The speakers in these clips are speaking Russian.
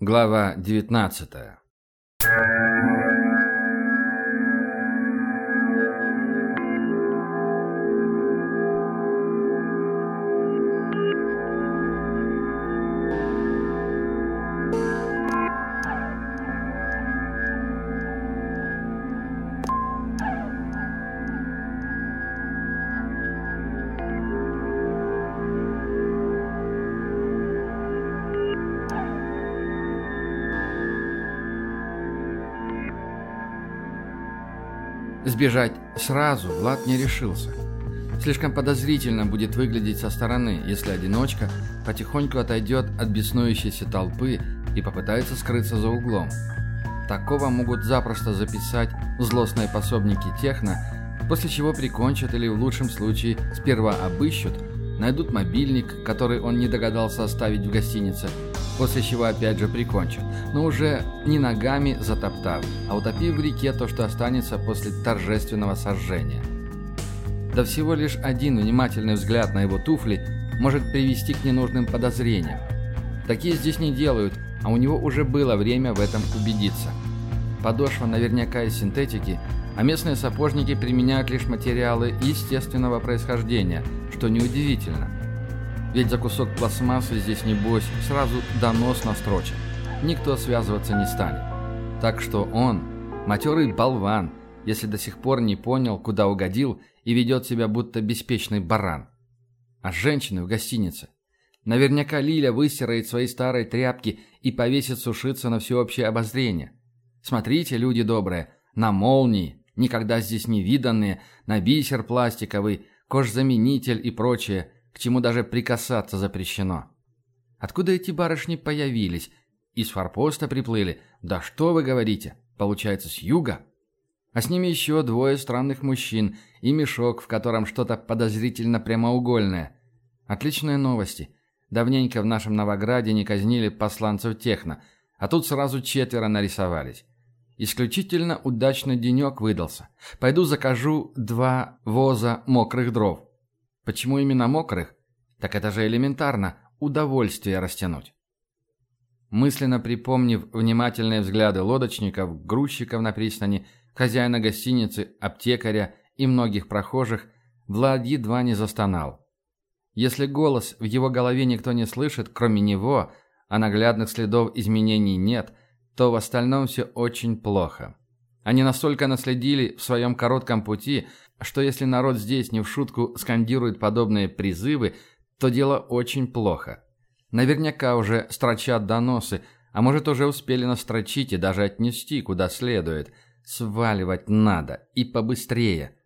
Глава 19 Сбежать сразу Влад не решился. Слишком подозрительно будет выглядеть со стороны, если одиночка потихоньку отойдет от беснующейся толпы и попытается скрыться за углом. Такого могут запросто записать злостные пособники техно, после чего прикончат или в лучшем случае сперва обыщут, найдут мобильник, который он не догадался оставить в гостинице, после чего опять же прикончат, но уже не ногами затоптав, а утопив в реке то, что останется после торжественного сожжения. Да всего лишь один внимательный взгляд на его туфли может привести к ненужным подозрениям. Такие здесь не делают, а у него уже было время в этом убедиться. Подошва наверняка из синтетики, а местные сапожники применяют лишь материалы естественного происхождения, что неудивительно. Ведь за кусок пластмассы здесь, небось, сразу донос настрочен. Никто связываться не станет. Так что он, матерый болван, если до сих пор не понял, куда угодил, и ведет себя будто беспечный баран. А женщины в гостинице. Наверняка Лиля выстирает свои старые тряпки и повесит сушиться на всеобщее обозрение. Смотрите, люди добрые, на молнии, никогда здесь не виданные, на бисер пластиковый, кожзаменитель и прочее – к чему даже прикасаться запрещено. Откуда эти барышни появились? Из форпоста приплыли? Да что вы говорите? Получается, с юга? А с ними еще двое странных мужчин и мешок, в котором что-то подозрительно прямоугольное. Отличные новости. Давненько в нашем Новограде не казнили посланцев техно, а тут сразу четверо нарисовались. Исключительно удачный денек выдался. Пойду закажу два воза мокрых дров. Почему именно мокрых? Так это же элементарно. Удовольствие растянуть. Мысленно припомнив внимательные взгляды лодочников, грузчиков на пристани, хозяина гостиницы, аптекаря и многих прохожих, Влад едва не застонал. Если голос в его голове никто не слышит, кроме него, а наглядных следов изменений нет, то в остальном все очень плохо. Они настолько наследили в своем коротком пути, что если народ здесь не в шутку скандирует подобные призывы, то дело очень плохо. Наверняка уже строчат доносы, а может уже успели настрочить и даже отнести куда следует. Сваливать надо, и побыстрее.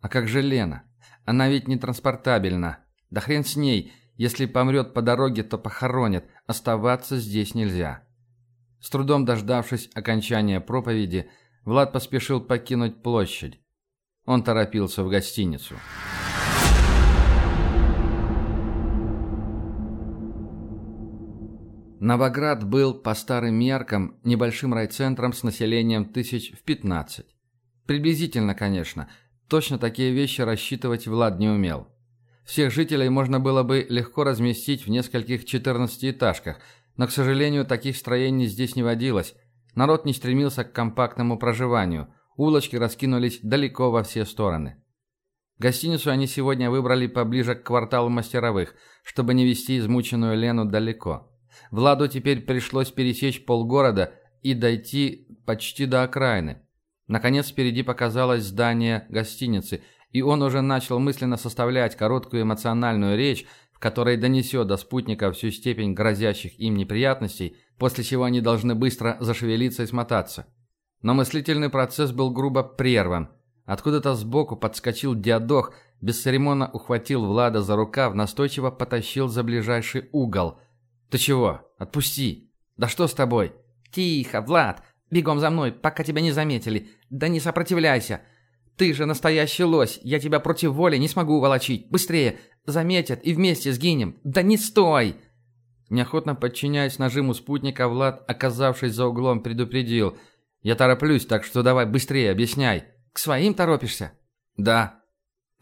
А как же Лена? Она ведь не транспортабельна. Да хрен с ней, если помрет по дороге, то похоронят, оставаться здесь нельзя. С трудом дождавшись окончания проповеди, Влад поспешил покинуть площадь. Он торопился в гостиницу. Новоград был, по старым меркам, небольшим райцентром с населением тысяч в 15. Приблизительно, конечно. Точно такие вещи рассчитывать Влад не умел. Всех жителей можно было бы легко разместить в нескольких 14-этажках, но, к сожалению, таких строений здесь не водилось. Народ не стремился к компактному проживанию – Улочки раскинулись далеко во все стороны. Гостиницу они сегодня выбрали поближе к кварталу мастеровых, чтобы не вести измученную Лену далеко. Владу теперь пришлось пересечь полгорода и дойти почти до окраины. Наконец впереди показалось здание гостиницы, и он уже начал мысленно составлять короткую эмоциональную речь, в которой донесет до спутника всю степень грозящих им неприятностей, после чего они должны быстро зашевелиться и смотаться. Но мыслительный процесс был грубо прерван. Откуда-то сбоку подскочил диадох, бесцеремонно ухватил Влада за рукав, настойчиво потащил за ближайший угол. «Ты чего? Отпусти! Да что с тобой?» «Тихо, Влад! Бегом за мной, пока тебя не заметили! Да не сопротивляйся! Ты же настоящий лось! Я тебя против воли не смогу волочить! Быстрее! Заметят и вместе сгинем! Да не стой!» Неохотно подчиняясь нажиму спутника, Влад, оказавшись за углом, предупредил – я тороплюсь, так что давай быстрее объясняй. К своим торопишься? Да.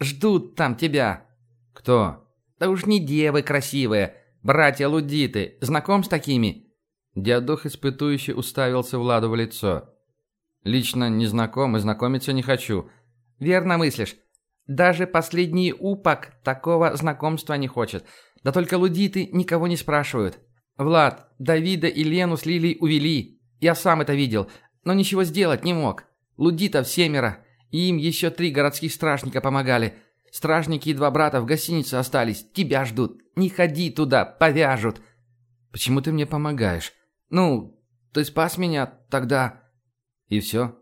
Ждут там тебя. Кто? Да уж не девы красивые. Братья Лудиты. Знаком с такими? Диадох испытующе уставился Владу в лицо. «Лично не знаком и знакомиться не хочу». «Верно мыслишь. Даже последний упак такого знакомства не хочет. Да только лудиты никого не спрашивают. Влад, Давида и Лену с Лилией увели. Я сам это видел, но ничего сделать не мог. Лудитов семеро, и им еще три городских стражника помогали. Стражники и два брата в гостинице остались, тебя ждут. Не ходи туда, повяжут. Почему ты мне помогаешь? Ну, ты спас меня тогда. И все?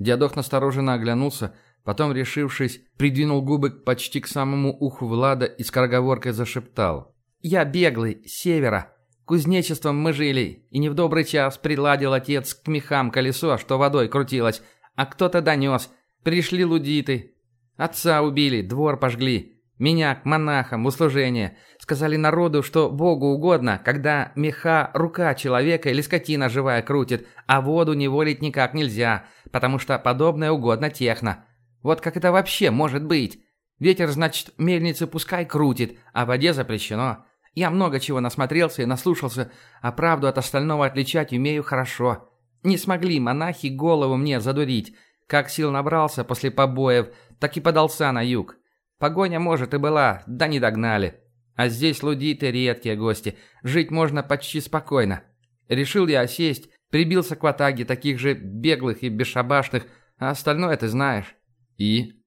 Диадох настороженно оглянулся, потом, решившись, придвинул губы почти к самому уху Влада и скороговоркой зашептал. «Я беглый, с севера. Кузнечеством мы жили, и не в добрый час приладил отец к мехам колесо, что водой крутилось, а кто-то донес. Пришли лудиты. Отца убили, двор пожгли. Меня к монахам в услужение. Сказали народу, что Богу угодно, когда меха рука человека или скотина живая крутит, а воду не волить никак нельзя, потому что подобное угодно техно. Вот как это вообще может быть? Ветер, значит, мельницы пускай крутит, а воде запрещено. Я много чего насмотрелся и наслушался, а правду от остального отличать умею хорошо. Не смогли монахи голову мне задурить. Как сил набрался после побоев, так и подался на юг. Погоня, может, и была, да не догнали. А здесь лудиты редкие гости, жить можно почти спокойно. Решил я осесть, прибился к ватаге таких же беглых и бесшабашных, а остальное ты знаешь. И?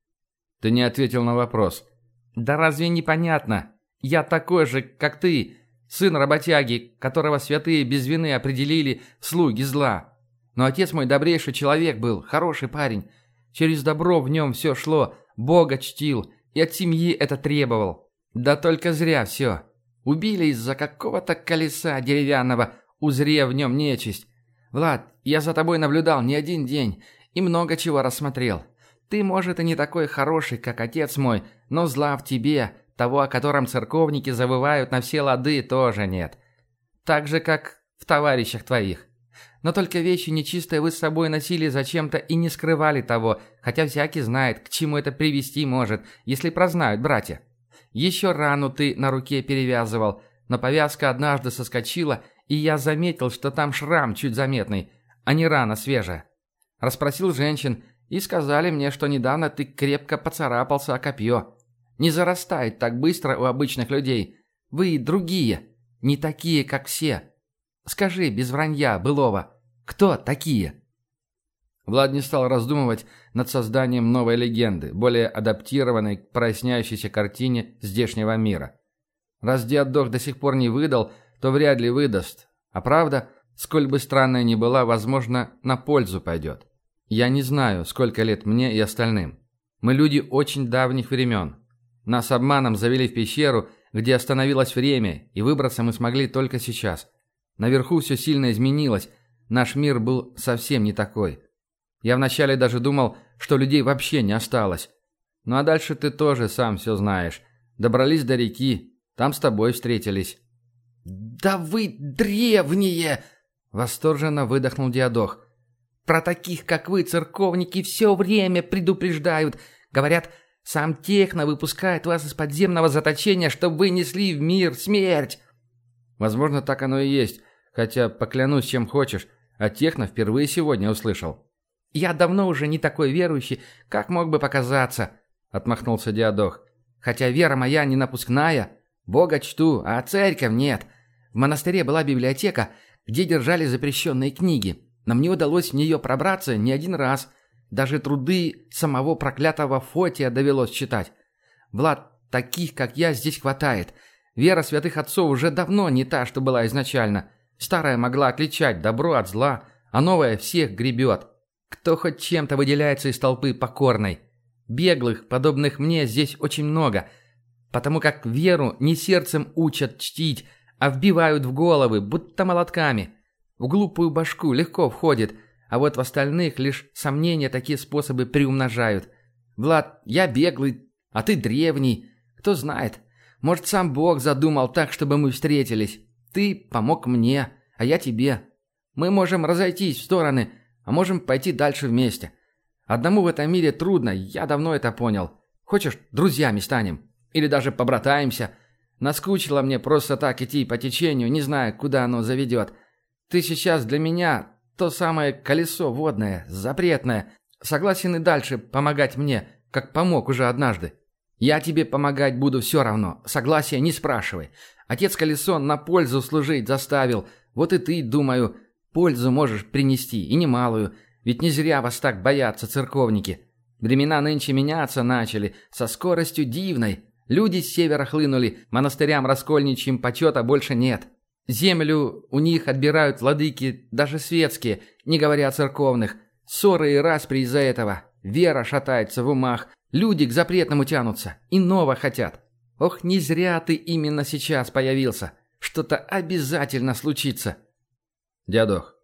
Ты не ответил на вопрос. Да разве непонятно? Я такой же, как ты, сын работяги, которого святые без вины определили слуги зла. Но отец мой добрейший человек был, хороший парень. Через добро в нем все шло, Бога чтил и от семьи это требовал. Да только зря все. Убили из-за какого-то колеса деревянного, узрев в нем нечисть. Влад, я за тобой наблюдал не один день и много чего рассмотрел. Ты, может, и не такой хороший, как отец мой, но зла в тебе, того, о котором церковники завывают на все лады, тоже нет. Так же, как в товарищах твоих. Но только вещи нечистые вы с собой носили зачем-то и не скрывали того, хотя всякий знает, к чему это привести может, если прознают братья. Еще рану ты на руке перевязывал, но повязка однажды соскочила, и я заметил, что там шрам чуть заметный, а не рана свежая. Расспросил женщин, и сказали мне, что недавно ты крепко поцарапался о копье. Не зарастает так быстро у обычных людей. Вы другие, не такие, как все. Скажи без вранья, былого, кто такие?» Влад не стал раздумывать над созданием новой легенды, более адаптированной к проясняющейся картине здешнего мира. Раз Диадох до сих пор не выдал, то вряд ли выдаст. А правда, сколь бы странная ни была, возможно, на пользу пойдет. Я не знаю, сколько лет мне и остальным. Мы люди очень давних времен. Нас обманом завели в пещеру, где остановилось время, и выбраться мы смогли только сейчас. Наверху все сильно изменилось, наш мир был совсем не такой. Я вначале даже думал, что людей вообще не осталось. Ну а дальше ты тоже сам все знаешь. Добрались до реки, там с тобой встретились». «Да вы древние!» — восторженно выдохнул Диадох. «Про таких, как вы, церковники, все время предупреждают. Говорят, сам Техно выпускает вас из подземного заточения, чтобы вы несли в мир смерть!» Возможно, так оно и есть, хотя, поклянусь, чем хочешь, а Техно впервые сегодня услышал. «Я давно уже не такой верующий, как мог бы показаться», — отмахнулся Диадох. «Хотя вера моя не напускная. Бога чту, а церковь нет. В монастыре была библиотека, где держали запрещенные книги, но мне удалось в нее пробраться не один раз. Даже труды самого проклятого Фотия довелось читать. Влад, таких, как я, здесь хватает. Вера святых отцов уже давно не та, что была изначально. Старая могла отличать добро от зла, а новая всех гребет. Кто хоть чем-то выделяется из толпы покорной. Беглых, подобных мне, здесь очень много. Потому как веру не сердцем учат чтить, а вбивают в головы, будто молотками. В глупую башку легко входит – а вот в остальных лишь сомнения такие способы приумножают. Влад, я беглый, а ты древний. Кто знает, может, сам Бог задумал так, чтобы мы встретились. Ты помог мне, а я тебе. Мы можем разойтись в стороны, а можем пойти дальше вместе. Одному в этом мире трудно, я давно это понял. Хочешь, друзьями станем? Или даже побратаемся? Наскучило мне просто так идти по течению, не зная, куда оно заведет. Ты сейчас для меня то самое колесо водное, запретное. Согласен и дальше помогать мне, как помог уже однажды. Я тебе помогать буду все равно. Согласия не спрашивай. Отец колесо на пользу служить заставил. Вот и ты, думаю, пользу можешь принести, и немалую. Ведь не зря вас так боятся церковники. Времена нынче меняться начали, со скоростью дивной. Люди с севера хлынули, монастырям раскольничьим почета больше нет. Землю у них отбирают владыки, даже светские, не говоря о церковных. Ссоры и распри из-за этого. Вера шатается в умах, люди к запретному тянутся, иного хотят. Ох, не зря ты именно сейчас появился. Что-то обязательно случится. Дядох,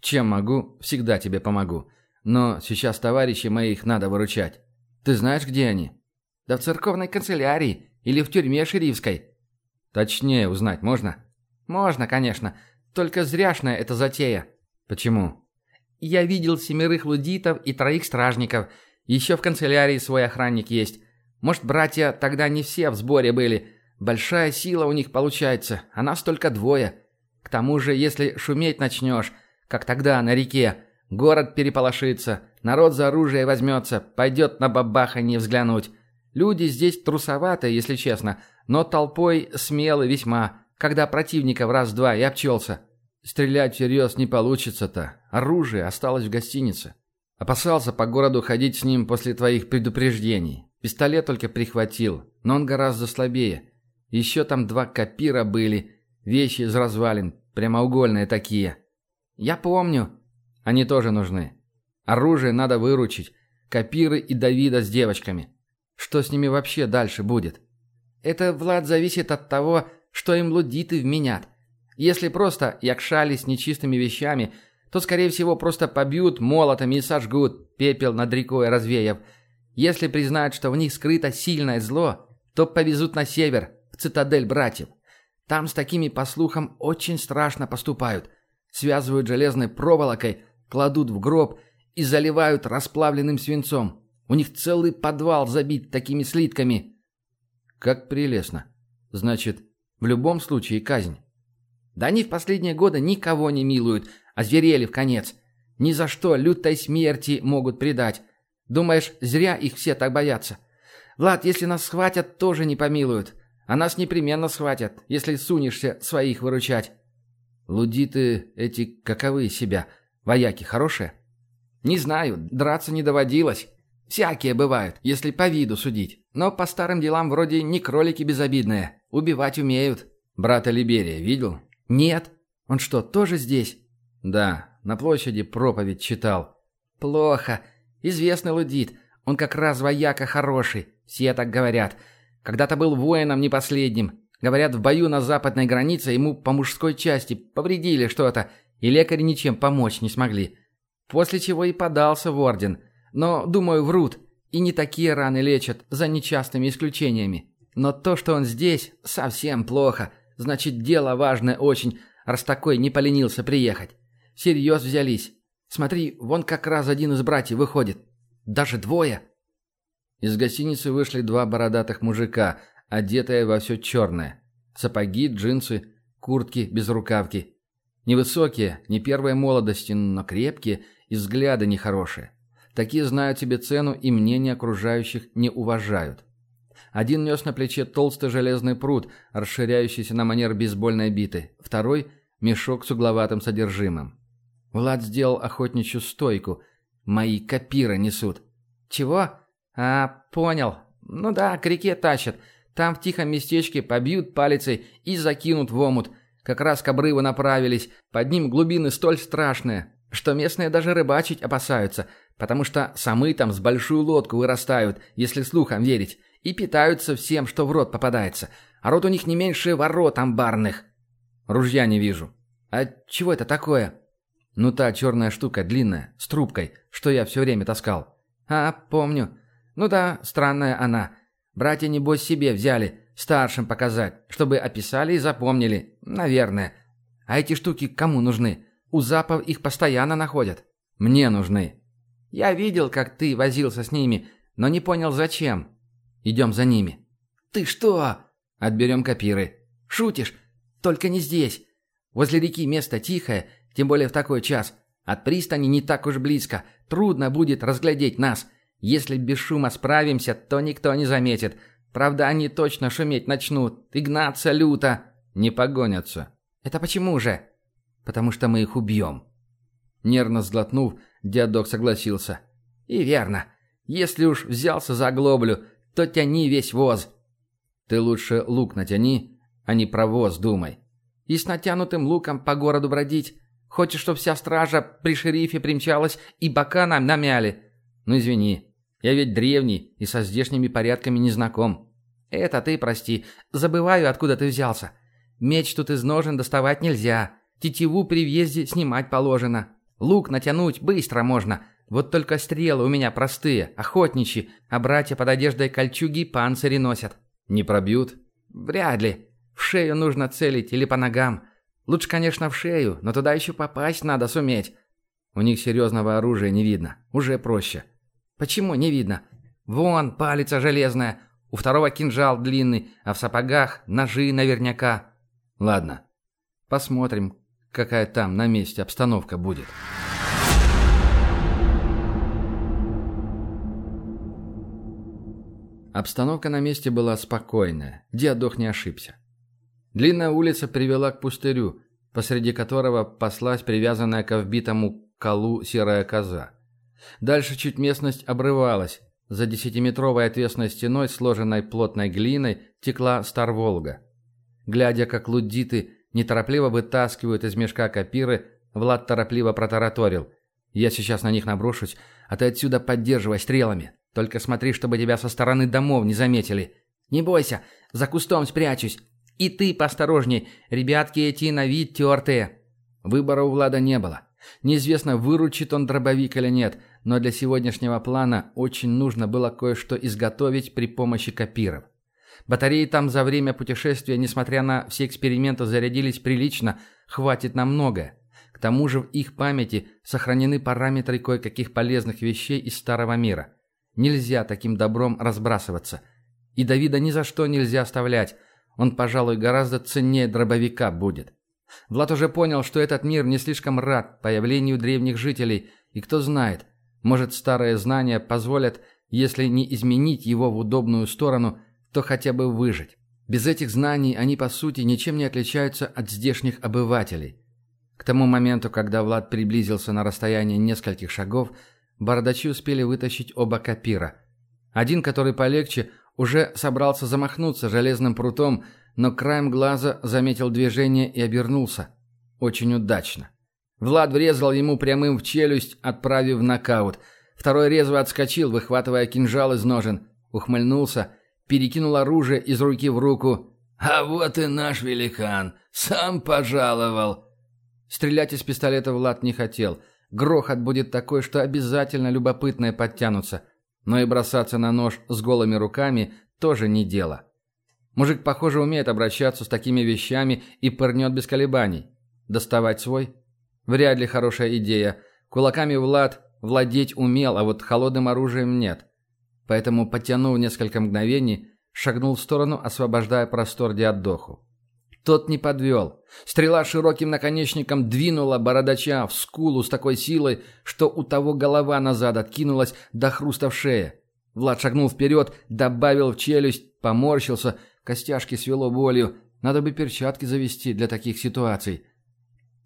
чем могу, всегда тебе помогу. Но сейчас товарищей моих надо выручать. Ты знаешь, где они? Да в церковной канцелярии или в тюрьме шерифской. Точнее узнать можно? Можно, конечно. Только зряшная эта затея. Почему? Я видел семерых лудитов и троих стражников. Еще в канцелярии свой охранник есть. Может, братья тогда не все в сборе были. Большая сила у них получается, а нас только двое. К тому же, если шуметь начнешь, как тогда на реке, город переполошится, народ за оружие возьмется, пойдет на бабаханье взглянуть. Люди здесь трусоваты, если честно, но толпой смелы весьма, когда противника в раз-два и обчелся. Стрелять всерьез не получится-то. Оружие осталось в гостинице. Опасался по городу ходить с ним после твоих предупреждений. Пистолет только прихватил, но он гораздо слабее. Еще там два копира были, вещи из развалин, прямоугольные такие. Я помню. Они тоже нужны. Оружие надо выручить. Копиры и Давида с девочками. Что с ними вообще дальше будет? Это, Влад, зависит от того, что им лудиты вменят. Если просто якшали с нечистыми вещами, то, скорее всего, просто побьют молотами и сожгут, пепел над рекой развеяв. Если признают, что в них скрыто сильное зло, то повезут на север, в цитадель братьев. Там с такими, по слухам, очень страшно поступают. Связывают железной проволокой, кладут в гроб и заливают расплавленным свинцом. У них целый подвал забит такими слитками. Как прелестно. Значит, в любом случае казнь. Да они в последние годы никого не милуют, а зверели в конец. Ни за что лютой смерти могут предать. Думаешь, зря их все так боятся? Влад, если нас схватят, тоже не помилуют. А нас непременно схватят, если сунешься своих выручать. Лудиты эти каковы себя? Вояки хорошие? Не знаю, драться не доводилось. Всякие бывают, если по виду судить. Но по старым делам вроде не кролики безобидные. Убивать умеют. Брата Либерия видел? Нет. Он что, тоже здесь? Да, на площади проповедь читал. Плохо. Известный лудит. Он как раз вояка хороший. Все так говорят. Когда-то был воином не последним. Говорят, в бою на западной границе ему по мужской части повредили что-то, и лекари ничем помочь не смогли. После чего и подался в орден – но, думаю, врут. И не такие раны лечат, за нечастыми исключениями. Но то, что он здесь, совсем плохо. Значит, дело важное очень, раз такой не поленился приехать. Всерьез взялись. Смотри, вон как раз один из братьев выходит. Даже двое. Из гостиницы вышли два бородатых мужика, одетые во все черное. Сапоги, джинсы, куртки без рукавки. Невысокие, не первой молодости, но крепкие и взгляды нехорошие. Такие знают себе цену и мнение окружающих не уважают. Один нес на плече толстый железный пруд, расширяющийся на манер бейсбольной биты. Второй – мешок с угловатым содержимым. Влад сделал охотничью стойку. «Мои копиры несут». «Чего?» «А, понял. Ну да, к реке тащат. Там в тихом местечке побьют палицей и закинут в омут. Как раз к обрыву направились. Под ним глубины столь страшные, что местные даже рыбачить опасаются – потому что самы там с большую лодку вырастают, если слухам верить, и питаются всем, что в рот попадается. А рот у них не меньше ворот амбарных. Ружья не вижу. А чего это такое? Ну та черная штука длинная, с трубкой, что я все время таскал. А, помню. Ну да, странная она. Братья, небось, себе взяли, старшим показать, чтобы описали и запомнили. Наверное. А эти штуки кому нужны? У запов их постоянно находят. Мне нужны. Я видел, как ты возился с ними, но не понял, зачем. Идем за ними». «Ты что?» «Отберем копиры». «Шутишь? Только не здесь. Возле реки место тихое, Тем более в такой час. От пристани не так уж близко. Трудно будет разглядеть нас. Если без шума справимся, то никто не заметит. Правда, они точно шуметь начнут. И гнаться люто. Не погонятся. Это почему же? Потому что мы их убьем. Нервно сглотнув, Диадок согласился. И верно. Если уж взялся за глоблю, то тяни весь воз. Ты лучше лук натяни, а не про воз думай. И с натянутым луком по городу бродить. Хочешь, чтоб вся стража при шерифе примчалась и бока нам намяли? Ну извини, я ведь древний и со здешними порядками не знаком. Это ты прости. Забываю, откуда ты взялся. Меч тут из ножен доставать нельзя. Тетиву при въезде снимать положено. Лук натянуть быстро можно. Вот только стрелы у меня простые, охотничьи, а братья под одеждой кольчуги и панцири носят. Не пробьют? Вряд ли. В шею нужно целить или по ногам. Лучше, конечно, в шею, но туда еще попасть надо суметь. У них серьезного оружия не видно. Уже проще. Почему не видно? Вон, палица железная. У второго кинжал длинный, а в сапогах ножи наверняка. Ладно. Посмотрим, какая там на месте обстановка будет. Обстановка на месте была спокойная. Диадох не ошибся. Длинная улица привела к пустырю, посреди которого паслась привязанная к вбитому колу серая коза. Дальше чуть местность обрывалась. За десятиметровой отвесной стеной, сложенной плотной глиной, текла Стар-Волга. Глядя, как луддиты неторопливо вытаскивают из мешка копиры, Влад торопливо протараторил. «Я сейчас на них наброшусь, а ты отсюда поддерживай стрелами. Только смотри, чтобы тебя со стороны домов не заметили. Не бойся, за кустом спрячусь. И ты поосторожней, ребятки эти на вид тертые». Выбора у Влада не было. Неизвестно, выручит он дробовик или нет, но для сегодняшнего плана очень нужно было кое-что изготовить при помощи копиров. Батареи там за время путешествия, несмотря на все эксперименты, зарядились прилично, хватит на многое. К тому же в их памяти сохранены параметры кое-каких полезных вещей из Старого мира. Нельзя таким добром разбрасываться. И Давида ни за что нельзя оставлять. Он, пожалуй, гораздо ценнее дробовика будет. Влад уже понял, что этот мир не слишком рад появлению древних жителей, и кто знает, может старые знания позволят, если не изменить его в удобную сторону, то хотя бы выжить. Без этих знаний они, по сути, ничем не отличаются от здешних обывателей. К тому моменту, когда Влад приблизился на расстояние нескольких шагов, бардачи успели вытащить оба копира. Один, который полегче, уже собрался замахнуться железным прутом, но краем глаза заметил движение и обернулся. Очень удачно. Влад врезал ему прямым в челюсть, отправив в нокаут. Второй резво отскочил, выхватывая кинжал из ножен. Ухмыльнулся, перекинул оружие из руки в руку. «А вот и наш великан! Сам пожаловал!» Стрелять из пистолета Влад не хотел. Грохот будет такой, что обязательно любопытные подтянутся. Но и бросаться на нож с голыми руками тоже не дело. Мужик, похоже, умеет обращаться с такими вещами и пырнет без колебаний. Доставать свой? Вряд ли хорошая идея. Кулаками Влад владеть умел, а вот холодным оружием нет. Поэтому, потянув несколько мгновений, шагнул в сторону, освобождая простор Диадоху. Тот не подвел. Стрела широким наконечником двинула бородача в скулу с такой силой, что у того голова назад откинулась до хруста в шее. Влад шагнул вперед, добавил в челюсть, поморщился – Костяшки свело болью. Надо бы перчатки завести для таких ситуаций.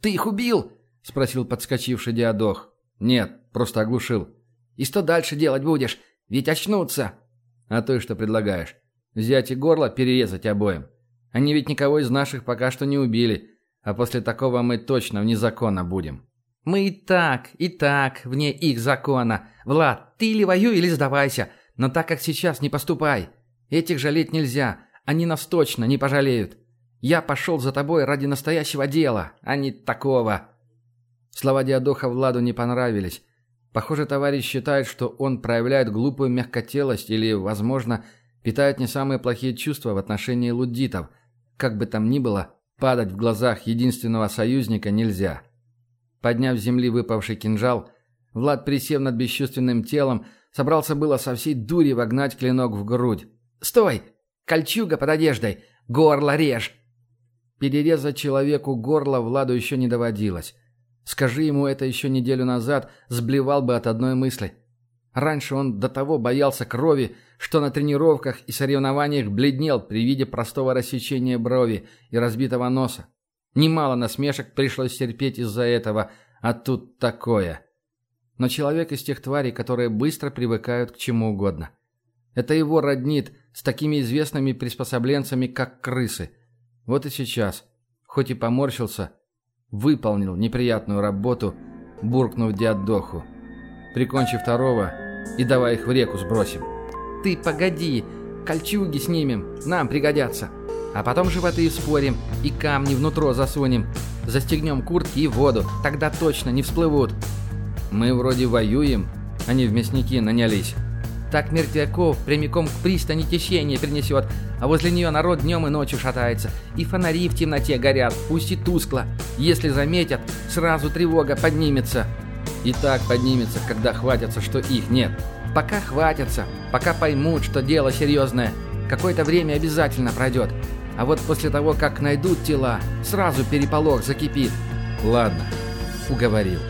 «Ты их убил?» — спросил подскочивший Диадох. «Нет, просто оглушил». «И что дальше делать будешь? Ведь очнутся». «А ты что предлагаешь? Взять и горло перерезать обоим? Они ведь никого из наших пока что не убили, а после такого мы точно вне закона будем». «Мы и так, и так вне их закона. Влад, ты или воюй, или сдавайся, но так как сейчас не поступай. Этих жалеть нельзя, они нас точно не пожалеют. Я пошел за тобой ради настоящего дела, а не такого». Слова Диадоха Владу не понравились. Похоже, товарищ считает, что он проявляет глупую мягкотелость или, возможно, питает не самые плохие чувства в отношении луддитов. Как бы там ни было, падать в глазах единственного союзника нельзя. Подняв с земли выпавший кинжал, Влад, присев над бесчувственным телом, собрался было со всей дури вогнать клинок в грудь. «Стой! Кольчуга под одеждой! Горло режь!» Перерезать человеку горло Владу еще не доводилось. Скажи ему это еще неделю назад, сблевал бы от одной мысли. Раньше он до того боялся крови, что на тренировках и соревнованиях бледнел при виде простого рассечения брови и разбитого носа. Немало насмешек пришлось терпеть из-за этого, а тут такое. Но человек из тех тварей, которые быстро привыкают к чему угодно. Это его роднит с такими известными приспособленцами, как крысы. Вот и сейчас, хоть и поморщился, выполнил неприятную работу, буркнув диадоху. Прикончив второго и давай их в реку сбросим. «Ты погоди, кольчуги снимем, нам пригодятся. А потом животы спорим и камни внутрь засунем. Застегнем куртки и воду, тогда точно не всплывут». «Мы вроде воюем, а не в мясники нанялись». Так мертвяков прямиком к пристани течение принесет, а возле нее народ днем и ночью шатается. И фонари в темноте горят, пусть и тускло. Если заметят, сразу тревога поднимется. И так поднимется, когда хватятся, что их нет. Пока хватятся, пока поймут, что дело серьезное. Какое-то время обязательно пройдет. А вот после того, как найдут тела, сразу переполох закипит. Ладно, уговорил.